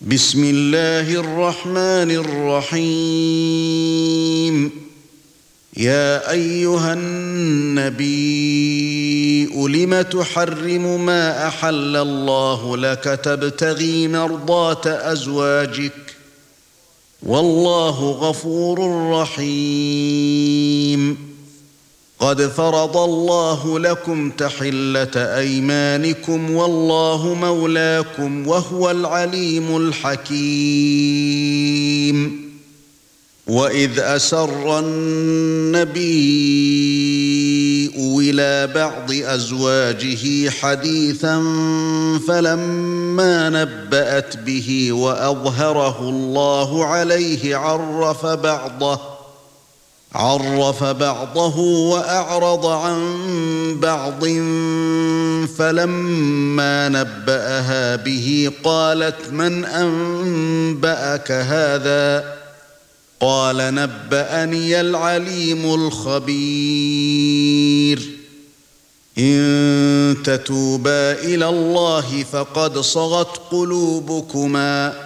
بسم الله الرحمن الرحيم. يا أيها النبي لم تحرم ما أحل الله لك تبتغي مرضات أزواجك؟ والله غفور رحيم. قد فرض الله لكم تحلة أيمانكم والله مولاكم وهو العليم الحكيم. وإذ أسر النبي إلى بعض أزواجه حديثا فلما نبأت به وأظهره الله عليه عرف بعضه عرف بعضه وأعرض عن بعض فلما نبأها به قالت من أنبأك هذا؟ قال نبأني العليم الخبير. إن تتوبا إلى الله فقد صغت قلوبكما.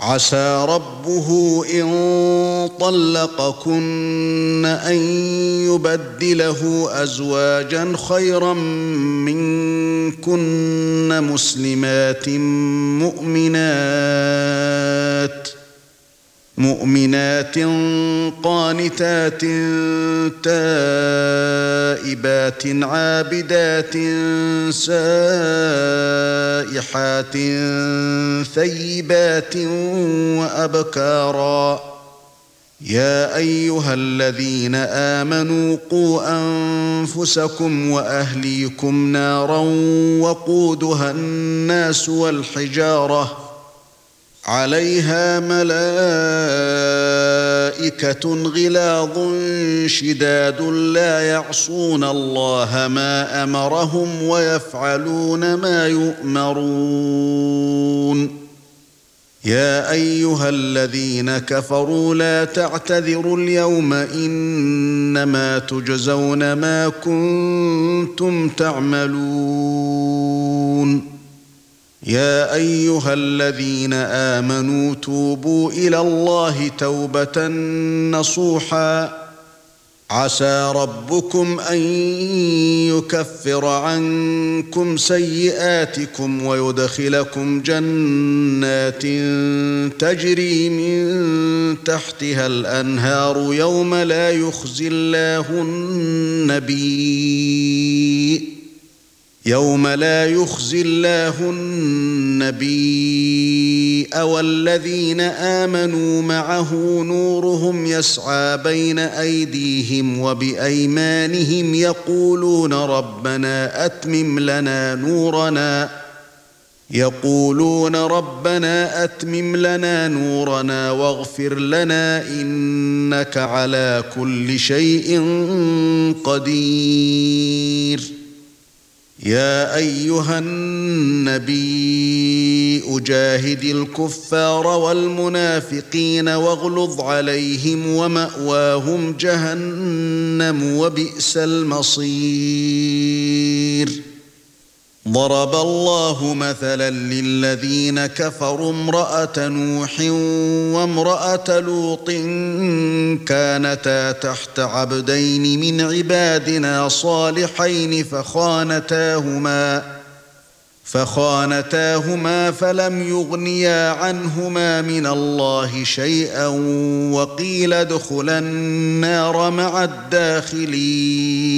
عسى ربه إن طلقكن أن يبدله أزواجا خيرا منكن مسلمات مؤمنات. مؤمنات قانتات تائبات عابدات سائحات ثيبات وأبكارا. يا أيها الذين آمنوا قوا أنفسكم وأهليكم نارا وقودها الناس والحجارة عليها ملائكة غلاظ شداد لا يعصون الله ما أمرهم ويفعلون ما يؤمرون. يا أيها الذين كفروا لا تعتذروا اليوم إنما تجزون ما كنتم تعملون. يا أيها الذين آمنوا توبوا إلى الله توبة نصوحا. عسى ربكم أن يكفر عنكم سيئاتكم ويدخلكم جنات تجري من تحتها الأنهار يوم لا يخزي الله النبي. يوم لا يخزي الله النبي والذين آمنوا معه نورهم يسعى بين أيديهم وبأيمانهم يقولون ربنا أتمم لنا نورنا يقولون ربنا أتمم لنا نورنا واغفر لنا إنك على كل شيء قدير يا أيها النبي أجاهد الكفار والمنافقين واغلظ عليهم ومأواهم جهنم وبئس المصير. ضرب الله مثلا للذين كفروا امرأة نوح وامرأة لوط كانتا تحت عبدين من عبادنا صالحين فخانتاهما فخانتاهما فلم يغنيا عنهما من الله شيئا وقيل ادخلا النار مع الداخلين.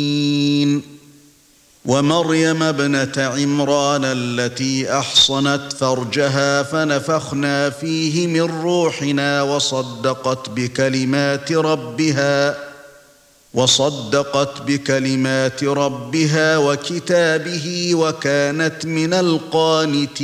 ومريم ابنة عمران التي أحصنت فرجها فنفخنا فيه من روحنا وصدقت بكلمات ربها وصدقت بكلمات ربها وكتابه وكانت من القانتين.